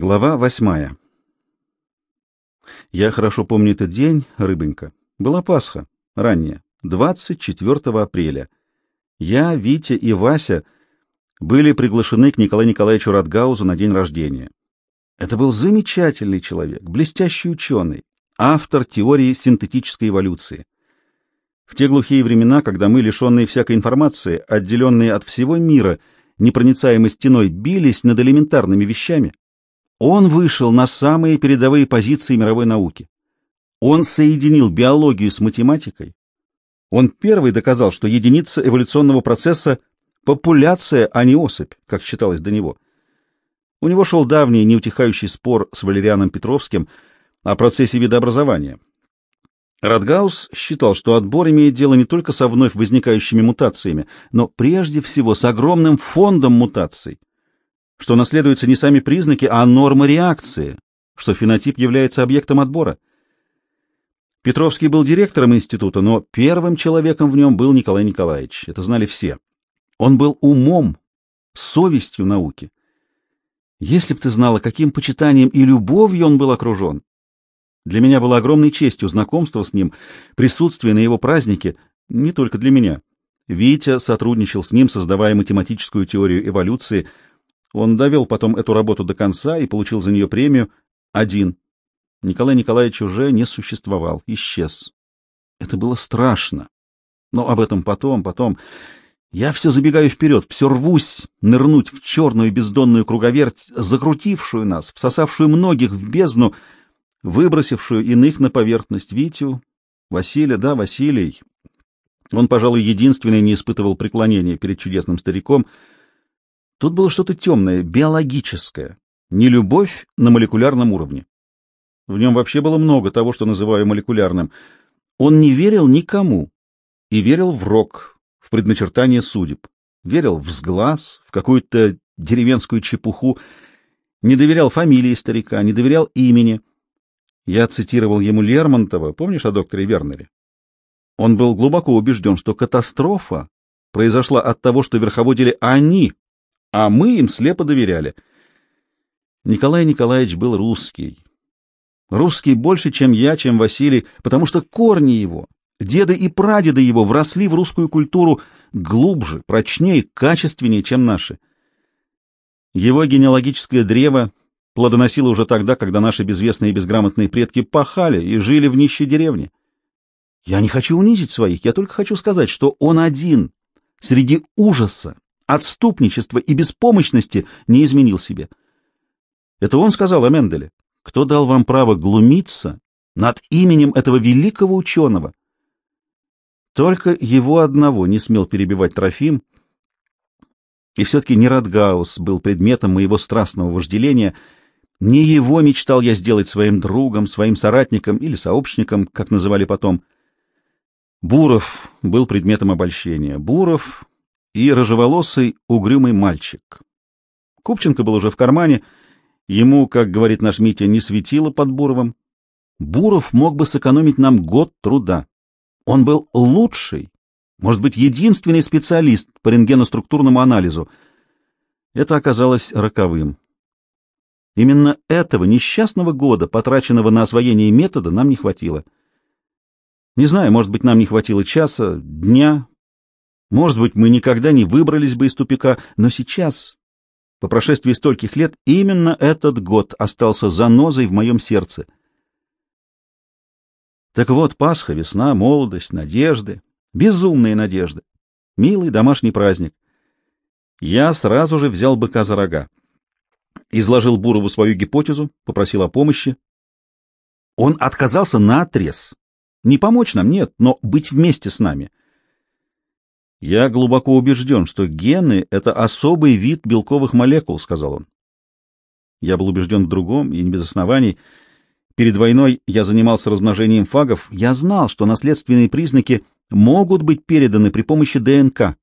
Глава восьмая. Я хорошо помню этот день, рыбонька. Была Пасха, ранняя, 24 апреля. Я, Витя и Вася были приглашены к Николаю Николаевичу Радгаузу на день рождения. Это был замечательный человек, блестящий ученый, автор теории синтетической эволюции. В те глухие времена, когда мы, лишенные всякой информации, отделенные от всего мира, непроницаемой стеной, бились над элементарными вещами, он вышел на самые передовые позиции мировой науки. Он соединил биологию с математикой. Он первый доказал, что единица эволюционного процесса — популяция, а не особь, как считалось до него. У него шел давний неутихающий спор с Валерианом Петровским о процессе видообразования. Радгаус считал, что отбор имеет дело не только со вновь возникающими мутациями, но прежде всего с огромным фондом мутаций, что наследуются не сами признаки, а нормы реакции, что фенотип является объектом отбора. Петровский был директором института, но первым человеком в нем был Николай Николаевич. Это знали все. Он был умом, совестью науки. Если б ты знала, каким почитанием и любовью он был окружен. Для меня было огромной честью знакомство с ним, присутствие на его празднике, не только для меня. Витя сотрудничал с ним, создавая математическую теорию эволюции – он довел потом эту работу до конца и получил за нее премию один. Николай Николаевич уже не существовал, исчез. Это было страшно. Но об этом потом, потом. Я все забегаю вперед, все рвусь нырнуть в черную бездонную круговерть, закрутившую нас, всосавшую многих в бездну, выбросившую иных на поверхность Витю, Василия, да, Василий. Он, пожалуй, единственный не испытывал преклонения перед чудесным стариком — Тут было что-то темное, биологическое, не любовь на молекулярном уровне. В нем вообще было много того, что называю молекулярным. Он не верил никому и верил в рок, в предначертание судеб. Верил в сглаз, в какую-то деревенскую чепуху, не доверял фамилии старика, не доверял имени. Я цитировал ему Лермонтова, помнишь о докторе Вернере? Он был глубоко убежден, что катастрофа произошла от того, что верховодили они, а мы им слепо доверяли. Николай Николаевич был русский. Русский больше, чем я, чем Василий, потому что корни его, деды и прадеды его вросли в русскую культуру глубже, прочнее, качественнее, чем наши. Его генеалогическое древо плодоносило уже тогда, когда наши безвестные и безграмотные предки пахали и жили в нищей деревне. Я не хочу унизить своих, я только хочу сказать, что он один среди ужаса отступничества и беспомощности не изменил себе. Это он сказал о Менделе. Кто дал вам право глумиться над именем этого великого ученого? Только его одного не смел перебивать Трофим, и все-таки не Радгаус был предметом моего страстного вожделения, не его мечтал я сделать своим другом, своим соратником или сообщником, как называли потом. Буров был предметом обольщения. Буров и рыжеволосый угрюмый мальчик. Купченко был уже в кармане, ему, как говорит наш Митя, не светило под Буровым. Буров мог бы сэкономить нам год труда. Он был лучший, может быть, единственный специалист по рентгеноструктурному анализу. Это оказалось роковым. Именно этого несчастного года, потраченного на освоение метода, нам не хватило. Не знаю, может быть, нам не хватило часа, дня, может быть, мы никогда не выбрались бы из тупика, но сейчас, по прошествии стольких лет, именно этот год остался занозой в моем сердце. Так вот, Пасха, весна, молодость, надежды, безумные надежды, милый домашний праздник. Я сразу же взял быка за рога. Изложил Бурову свою гипотезу, попросил о помощи. Он отказался на отрез. Не помочь нам, нет, но быть вместе с нами — «Я глубоко убежден, что гены — это особый вид белковых молекул», — сказал он. Я был убежден в другом, и не без оснований. Перед войной я занимался размножением фагов. Я знал, что наследственные признаки могут быть переданы при помощи ДНК.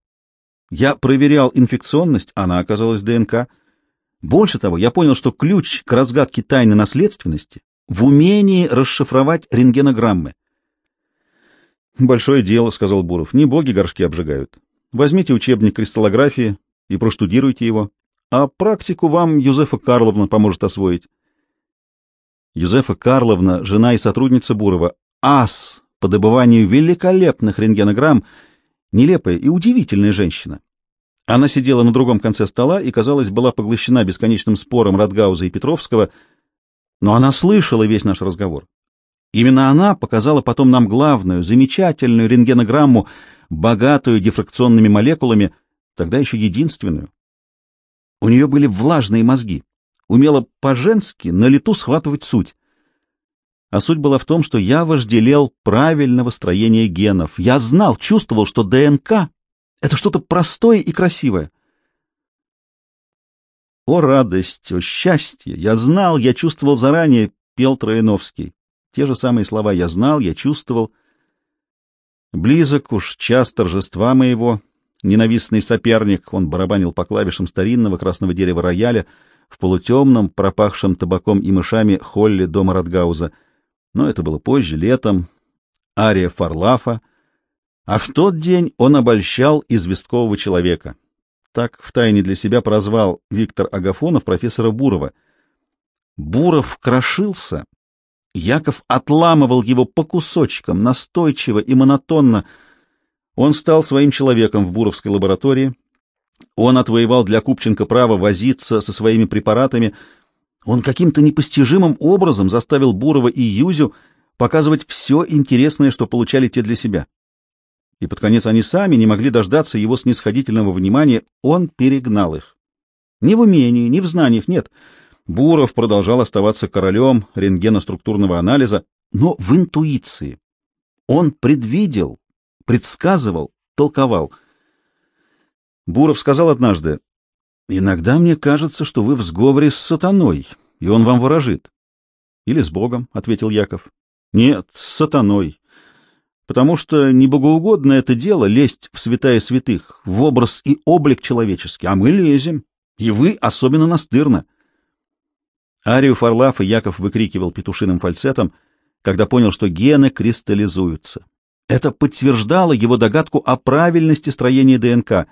Я проверял инфекционность, она оказалась ДНК. Больше того, я понял, что ключ к разгадке тайны наследственности в умении расшифровать рентгенограммы. «Большое дело», — сказал Буров. «Не боги горшки обжигают. Возьмите учебник кристаллографии и проштудируйте его. а практику вам Юзефа Карловна поможет освоить. Юзефа Карловна, жена и сотрудница Бурова, ас по добыванию великолепных рентгенограмм, нелепая и удивительная женщина. Она сидела на другом конце стола и, казалось, была поглощена бесконечным спором Радгауза и Петровского, но она слышала весь наш разговор. Именно она показала потом нам главную, замечательную рентгенограмму, богатую дифракционными молекулами, тогда еще единственную. У нее были влажные мозги, умела по-женски на лету схватывать суть. А суть была в том, что я вожделел правильного строения генов. Я знал, чувствовал, что ДНК — это что-то простое и красивое. О радость, о счастье! Я знал, я чувствовал заранее, пел Троиновский. Те же самые слова я знал, я чувствовал. Близок уж час торжества моего, ненавистный соперник, он барабанил по клавишам старинного красного дерева рояля в полутемном, пропахшем табаком и мышами холле дома Радгауза. Но это было позже, летом, ария Фарлафа, а в тот день он обольщал известкового человека. Так втайне для себя прозвал Виктор Агафонов профессора Бурова. Буров крошился Яков отламывал его по кусочкам, настойчиво и монотонно. Он стал своим человеком в Буровской лаборатории. Он отвоевал для Купченко право возиться со своими препаратами. Он каким-то непостижимым образом заставил Бурова и Юзю показывать все интересное, что получали те для себя. И под конец они сами не могли дождаться его снисходительного внимания, он перегнал их. Ни в умении, ни в знаниях нет — Буров продолжал оставаться королем рентгеноструктурного анализа, но в интуиции. Он предвидел, предсказывал, толковал. Буров сказал однажды, «Иногда мне кажется, что вы в сговоре с сатаной, и он вам ворожит». «Или с Богом», — ответил Яков. «Нет, с сатаной. Потому что не богоугодно это дело лезть в святая святых, в образ и облик человеческий, а мы лезем, и вы особенно настырно». Арию Фарлафа Яков выкрикивал петушиным фальцетом, когда понял, что гены кристаллизуются. Это подтверждало его догадку о правильности строения ДНК.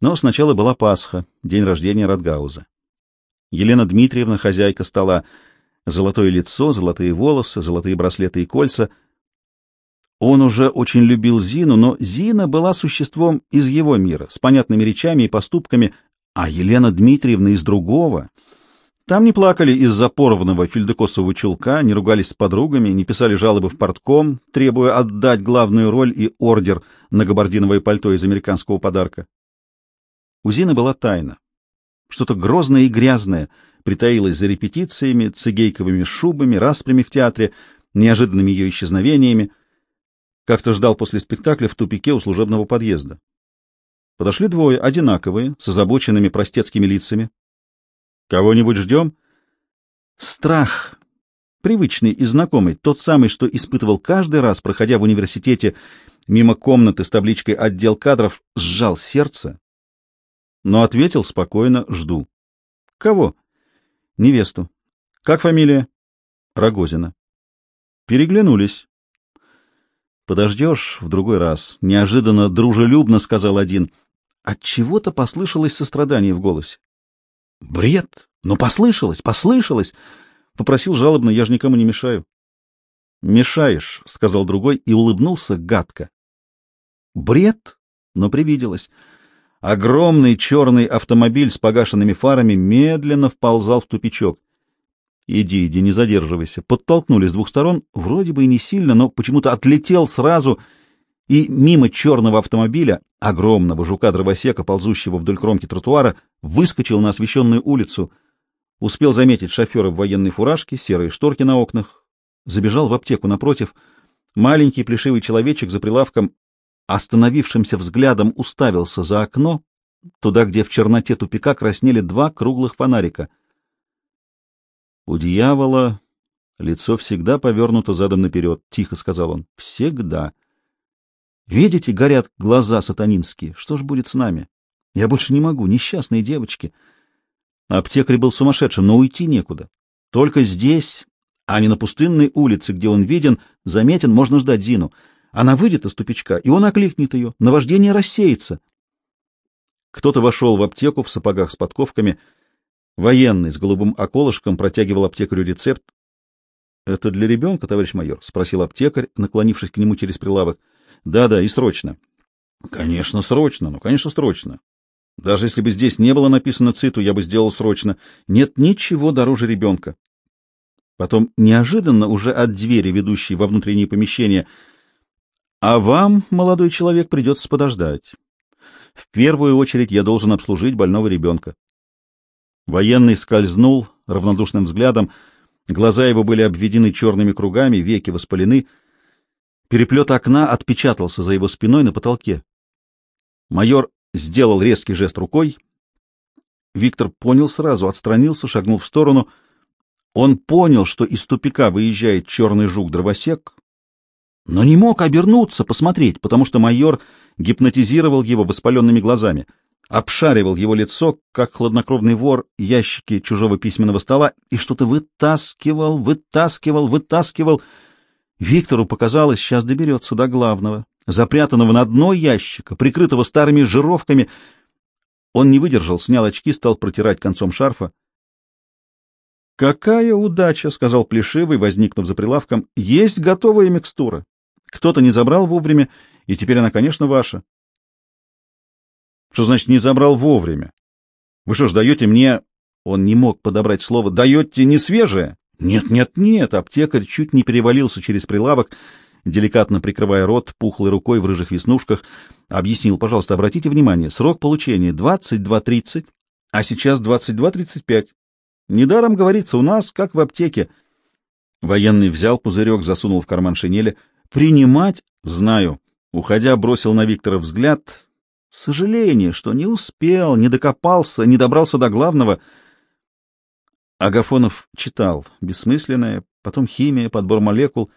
Но сначала была Пасха, день рождения Радгауза. Елена Дмитриевна, хозяйка стола, золотое лицо, золотые волосы, золотые браслеты и кольца. Он уже очень любил Зину, но Зина была существом из его мира, с понятными речами и поступками, а Елена Дмитриевна из другого — там не плакали из-за порванного фельдекосового чулка, не ругались с подругами, не писали жалобы в портком, требуя отдать главную роль и ордер на габардиновое пальто из американского подарка. У Зины была тайна. Что-то грозное и грязное притаилось за репетициями, цигейковыми шубами, распрями в театре, неожиданными ее исчезновениями. Как-то ждал после спектакля в тупике у служебного подъезда. Подошли двое, одинаковые, с озабоченными простецкими лицами, Кого-нибудь ждем? Страх, привычный и знакомый, тот самый, что испытывал каждый раз, проходя в университете мимо комнаты с табличкой «Отдел кадров», сжал сердце, но ответил спокойно «Жду». Кого? Невесту. Как фамилия? Рогозина. Переглянулись. Подождешь в другой раз. Неожиданно дружелюбно сказал один. От чего-то послышалось сострадание в голосе. Бред! Но послышалось, послышалось! Попросил жалобно, я же никому не мешаю. Мешаешь, сказал другой и улыбнулся гадко. Бред! Но привиделось. Огромный черный автомобиль с погашенными фарами медленно вползал в тупичок. «Иди, иди, не задерживайся». Подтолкнули с двух сторон, вроде бы и не сильно, но почему-то отлетел сразу и мимо черного автомобиля, огромного жука-дровосека, ползущего вдоль кромки тротуара, выскочил на освещенную улицу, успел заметить шофера в военной фуражке, серые шторки на окнах, забежал в аптеку напротив. Маленький плешивый человечек за прилавком остановившимся взглядом уставился за окно, туда, где в черноте тупика краснели два круглых фонарика. У дьявола лицо всегда повернуто задом наперед, — тихо сказал он. — Всегда. — Видите, горят глаза сатанинские. Что ж будет с нами? Я больше не могу, несчастные девочки. Аптекарь был сумасшедшим, но уйти некуда. Только здесь, а не на пустынной улице, где он виден, заметен, можно ждать Зину. Она выйдет из тупичка, и он окликнет ее. Наваждение рассеется. Кто-то вошел в аптеку в сапогах с подковками. Военный с голубым околышком протягивал аптекарю рецепт. — Это для ребенка, товарищ майор? — спросил аптекарь, наклонившись к нему через прилавок. Да — Да-да, и срочно. — Конечно, срочно. Ну, конечно, срочно. Даже если бы здесь не было написано ЦИТу, я бы сделал срочно. Нет ничего дороже ребенка. Потом неожиданно уже от двери, ведущей во внутреннее помещение, а вам, молодой человек, придется подождать. В первую очередь я должен обслужить больного ребенка. Военный скользнул равнодушным взглядом, глаза его были обведены черными кругами, веки воспалены. Переплет окна отпечатался за его спиной на потолке. Майор сделал резкий жест рукой. Виктор понял сразу, отстранился, шагнул в сторону. Он понял, что из тупика выезжает черный жук-дровосек, но не мог обернуться, посмотреть, потому что майор гипнотизировал его воспаленными глазами, обшаривал его лицо, как хладнокровный вор, ящики чужого письменного стола, и что-то вытаскивал, вытаскивал, вытаскивал. Виктору показалось, сейчас доберется до главного, запрятанного на дно ящика, прикрытого старыми жировками. Он не выдержал, снял очки, стал протирать концом шарфа. «Какая удача!» — сказал Плешивый, возникнув за прилавком. «Есть готовая микстура. Кто-то не забрал вовремя, и теперь она, конечно, ваша. Что значит «не забрал вовремя»? Вы что ж, даете мне... Он не мог подобрать слово. Даете не свежее? Нет, нет, нет. Аптекарь чуть не перевалился через прилавок, деликатно прикрывая рот пухлой рукой в рыжих веснушках. Объяснил, пожалуйста, обратите внимание, срок получения 22.30, а сейчас 22.35. Недаром говорится, у нас, как в аптеке. Военный взял пузырек, засунул в карман шинели — Принимать знаю. Уходя, бросил на Виктора взгляд. Сожаление, что не успел, не докопался, не добрался до главного. Агафонов читал. Бессмысленное, потом химия, подбор молекул.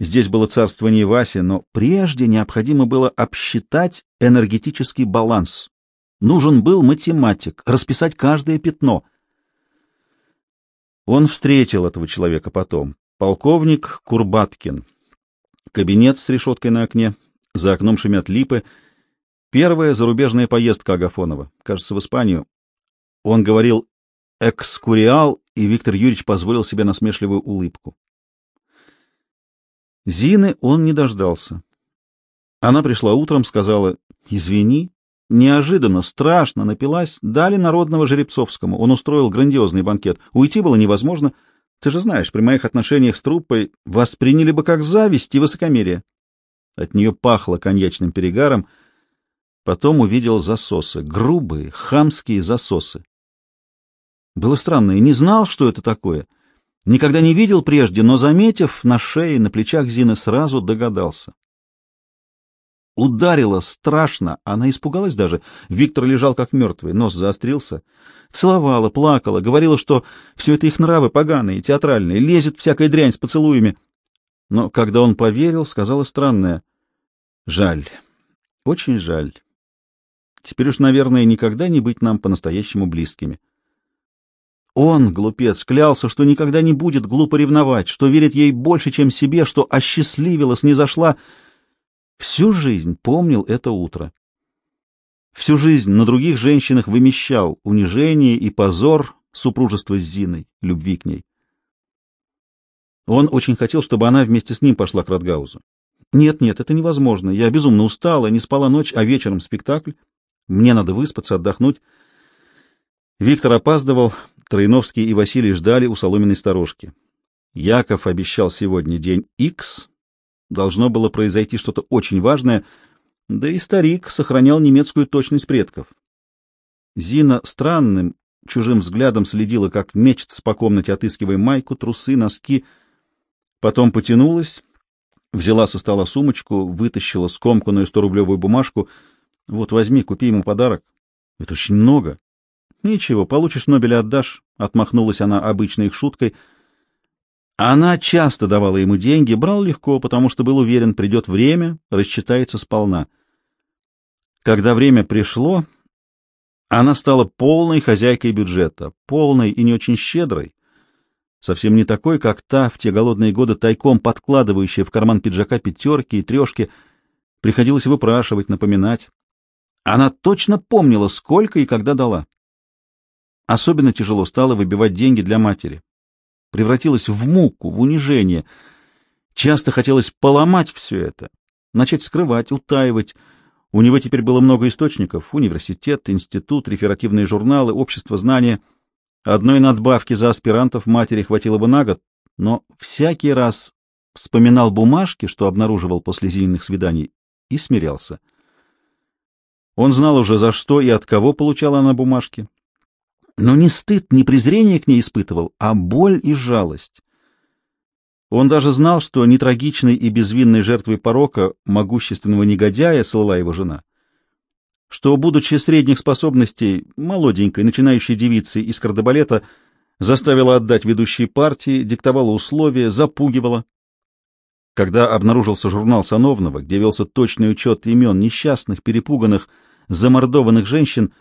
Здесь было царствование Васи, но прежде необходимо было обсчитать энергетический баланс. Нужен был математик, расписать каждое пятно. Он встретил этого человека потом. Полковник Курбаткин, Кабинет с решеткой на окне, за окном шумят липы. Первая зарубежная поездка Агафонова, кажется, в Испанию. Он говорил «экскуриал», и Виктор Юрьевич позволил себе насмешливую улыбку. Зины он не дождался. Она пришла утром, сказала «Извини, неожиданно, страшно, напилась, дали народного Жеребцовскому, он устроил грандиозный банкет, уйти было невозможно». Ты же знаешь, при моих отношениях с труппой восприняли бы как зависть и высокомерие. От нее пахло коньячным перегаром. Потом увидел засосы, грубые, хамские засосы. Было странно, и не знал, что это такое. Никогда не видел прежде, но, заметив на шее, на плечах Зины, сразу догадался. Ударила страшно, она испугалась даже. Виктор лежал как мертвый, нос заострился. Целовала, плакала, говорила, что все это их нравы поганые, театральные, лезет всякая дрянь с поцелуями. Но когда он поверил, сказала странное. Жаль, очень жаль. Теперь уж, наверное, никогда не быть нам по-настоящему близкими. Он, глупец, клялся, что никогда не будет глупо ревновать, что верит ей больше, чем себе, что осчастливилась, не зашла. Всю жизнь помнил это утро. Всю жизнь на других женщинах вымещал унижение и позор супружества с Зиной, любви к ней. Он очень хотел, чтобы она вместе с ним пошла к Радгаузу. Нет, нет, это невозможно. Я безумно устала, не спала ночь, а вечером спектакль. Мне надо выспаться, отдохнуть. Виктор опаздывал, Троиновский и Василий ждали у соломенной сторожки. Яков обещал сегодня день Х, Должно было произойти что-то очень важное, да и старик сохранял немецкую точность предков. Зина странным, чужим взглядом следила, как мечется по комнате, отыскивая майку, трусы, носки. Потом потянулась, взяла со стола сумочку, вытащила скомканную сторублевую бумажку. «Вот возьми, купи ему подарок. Это очень много». «Ничего, получишь Нобеля отдашь», — отмахнулась она обычной их шуткой — она часто давала ему деньги, брал легко, потому что был уверен, придет время, рассчитается сполна. Когда время пришло, она стала полной хозяйкой бюджета, полной и не очень щедрой, совсем не такой, как та в те голодные годы тайком подкладывающая в карман пиджака пятерки и трешки, приходилось выпрашивать, напоминать. Она точно помнила, сколько и когда дала. Особенно тяжело стало выбивать деньги для матери. Превратилась в муку, в унижение. Часто хотелось поломать все это, начать скрывать, утаивать. У него теперь было много источников — университет, институт, реферативные журналы, общество знания. Одной надбавки за аспирантов матери хватило бы на год, но всякий раз вспоминал бумажки, что обнаруживал после зимних свиданий, и смирялся. Он знал уже, за что и от кого получала она бумажки. Но не стыд, не презрение к ней испытывал, а боль и жалость. Он даже знал, что не трагичной и безвинной жертвой порока, могущественного негодяя, слыла его жена. Что, будучи средних способностей, молоденькой, начинающей девицей из кардебалета, заставила отдать ведущие партии, диктовала условия, запугивала. Когда обнаружился журнал Сановного, где велся точный учет имен несчастных, перепуганных, замордованных женщин,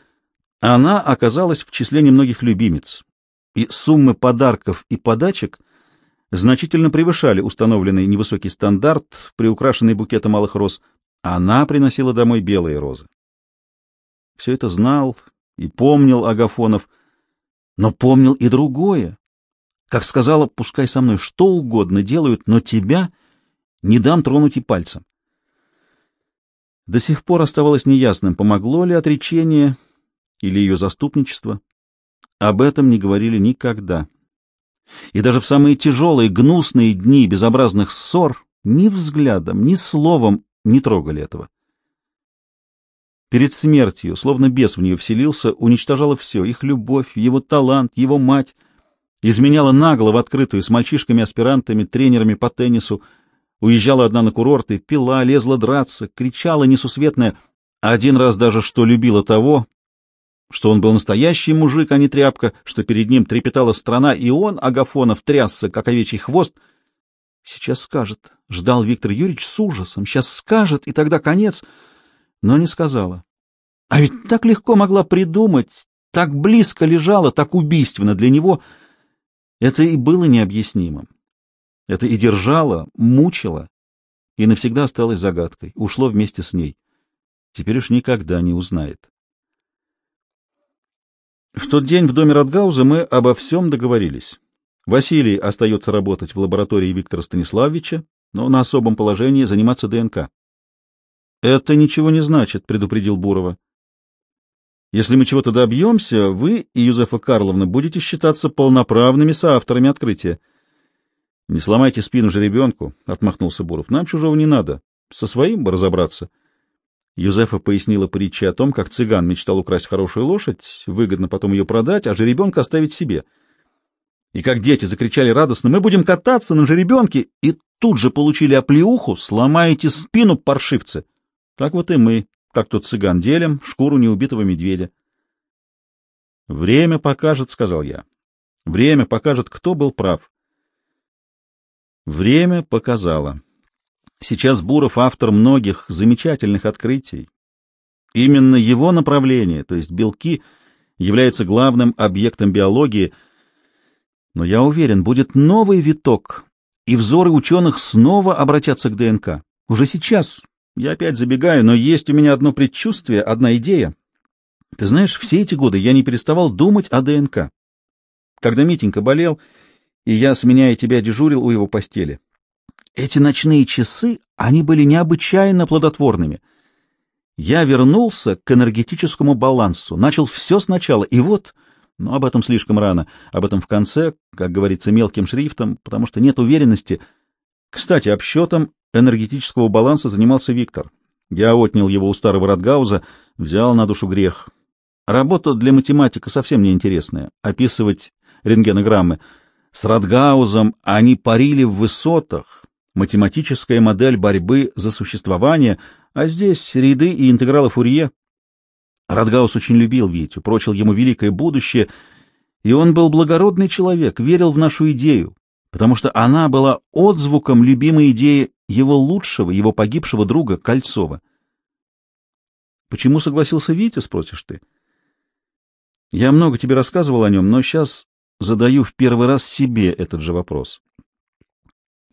она оказалась в числе немногих любимец, и суммы подарков и подачек значительно превышали установленный невысокий стандарт, приукрашенный букетом малых роз. Она приносила домой белые розы. Все это знал и помнил Агафонов, но помнил и другое. Как сказала, пускай со мной что угодно делают, но тебя не дам тронуть и пальцем. До сих пор оставалось неясным, помогло ли отречение или ее заступничество. Об этом не говорили никогда. И даже в самые тяжелые, гнусные дни безобразных ссор ни взглядом, ни словом не трогали этого. Перед смертью, словно бес в нее вселился, уничтожала все — их любовь, его талант, его мать, изменяла нагло в открытую с мальчишками-аспирантами, тренерами по теннису, уезжала одна на курорты, пила, лезла драться, кричала несусветная, один раз даже, что любила того, что он был настоящий мужик, а не тряпка, что перед ним трепетала страна, и он, Агафонов, трясся, как овечий хвост. Сейчас скажет, ждал Виктор Юрьевич с ужасом, сейчас скажет, и тогда конец, но не сказала. А ведь так легко могла придумать, так близко лежала, так убийственно для него. Это и было необъяснимым. Это и держало, мучило, и навсегда осталось загадкой, ушло вместе с ней. Теперь уж никогда не узнает. В тот день в доме Радгауза мы обо всем договорились. Василий остается работать в лаборатории Виктора Станиславовича, но на особом положении заниматься ДНК. «Это ничего не значит», — предупредил Бурова. «Если мы чего-то добьемся, вы и Юзефа Карловна будете считаться полноправными соавторами открытия». «Не сломайте спину же ребенку», — отмахнулся Буров. «Нам чужого не надо. Со своим бы разобраться». Юзефа пояснила притчи о том, как цыган мечтал украсть хорошую лошадь, выгодно потом ее продать, а жеребенка оставить себе. И как дети закричали радостно «Мы будем кататься на жеребенке!» и тут же получили оплеуху «Сломаете спину, паршивцы!» Так вот и мы, как тот цыган, делим шкуру неубитого медведя. «Время покажет», — сказал я. «Время покажет, кто был прав». Время показало. Сейчас Буров автор многих замечательных открытий. Именно его направление, то есть белки, является главным объектом биологии. Но я уверен, будет новый виток, и взоры ученых снова обратятся к ДНК. Уже сейчас. Я опять забегаю, но есть у меня одно предчувствие, одна идея. Ты знаешь, все эти годы я не переставал думать о ДНК. Когда Митенька болел, и я, сменяя тебя, дежурил у его постели. Эти ночные часы, они были необычайно плодотворными. Я вернулся к энергетическому балансу, начал все сначала, и вот, но об этом слишком рано, об этом в конце, как говорится, мелким шрифтом, потому что нет уверенности. Кстати, обсчетом энергетического баланса занимался Виктор. Я отнял его у старого Радгауза, взял на душу грех. Работа для математика совсем неинтересная. Описывать рентгенограммы. С Радгаузом они парили в высотах, математическая модель борьбы за существование, а здесь ряды и интегралы Фурье. Радгаус очень любил Витю, прочил ему великое будущее, и он был благородный человек, верил в нашу идею, потому что она была отзвуком любимой идеи его лучшего, его погибшего друга Кольцова. Почему согласился Витя, спросишь ты? Я много тебе рассказывал о нем, но сейчас задаю в первый раз себе этот же вопрос.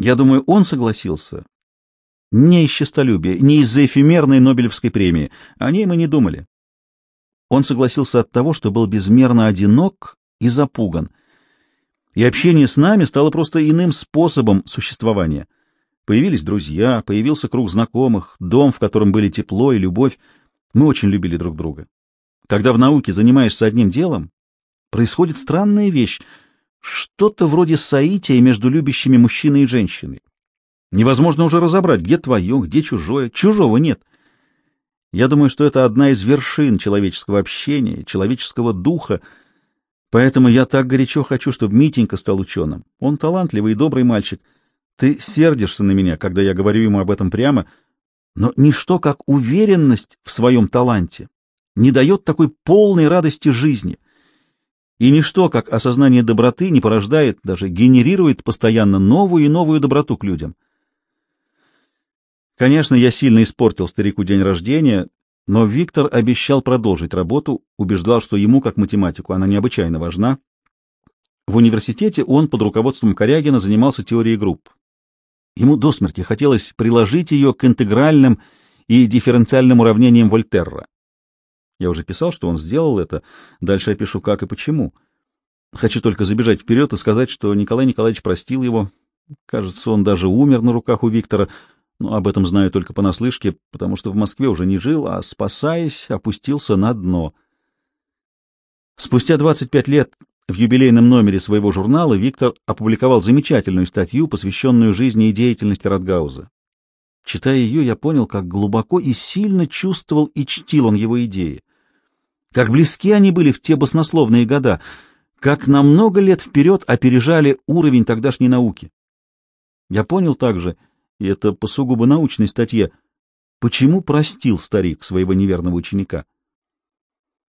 Я думаю, он согласился, Не из честолюбия, не из-за эфемерной Нобелевской премии. О ней мы не думали. Он согласился от того, что был безмерно одинок и запуган. И общение с нами стало просто иным способом существования. Появились друзья, появился круг знакомых, дом, в котором были тепло и любовь. Мы очень любили друг друга. Когда в науке занимаешься одним делом, происходит странная вещь, что-то вроде соития между любящими мужчиной и женщиной. Невозможно уже разобрать, где твое, где чужое. Чужого нет. Я думаю, что это одна из вершин человеческого общения, человеческого духа, поэтому я так горячо хочу, чтобы Митенька стал ученым. Он талантливый и добрый мальчик. Ты сердишься на меня, когда я говорю ему об этом прямо, но ничто, как уверенность в своем таланте, не дает такой полной радости жизни. И ничто, как осознание доброты, не порождает, даже генерирует постоянно новую и новую доброту к людям. Конечно, я сильно испортил старику день рождения, но Виктор обещал продолжить работу, убеждал, что ему, как математику, она необычайно важна. В университете он под руководством Корягина занимался теорией групп. Ему до смерти хотелось приложить ее к интегральным и дифференциальным уравнениям Вольтерра. Я уже писал, что он сделал это. Дальше я пишу, как и почему. Хочу только забежать вперед и сказать, что Николай Николаевич простил его. Кажется, он даже умер на руках у Виктора. Но об этом знаю только понаслышке, потому что в Москве уже не жил, а, спасаясь, опустился на дно. Спустя 25 лет в юбилейном номере своего журнала Виктор опубликовал замечательную статью, посвященную жизни и деятельности Радгауза. Читая ее, я понял, как глубоко и сильно чувствовал и чтил он его идеи. Как близки они были в те баснословные года, как на много лет вперед опережали уровень тогдашней науки. Я понял также, и это по сугубо научной статье, почему простил старик своего неверного ученика.